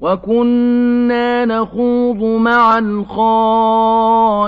وَكُنَّا نَخُوضُ مَعَ الْخَائِضِينَ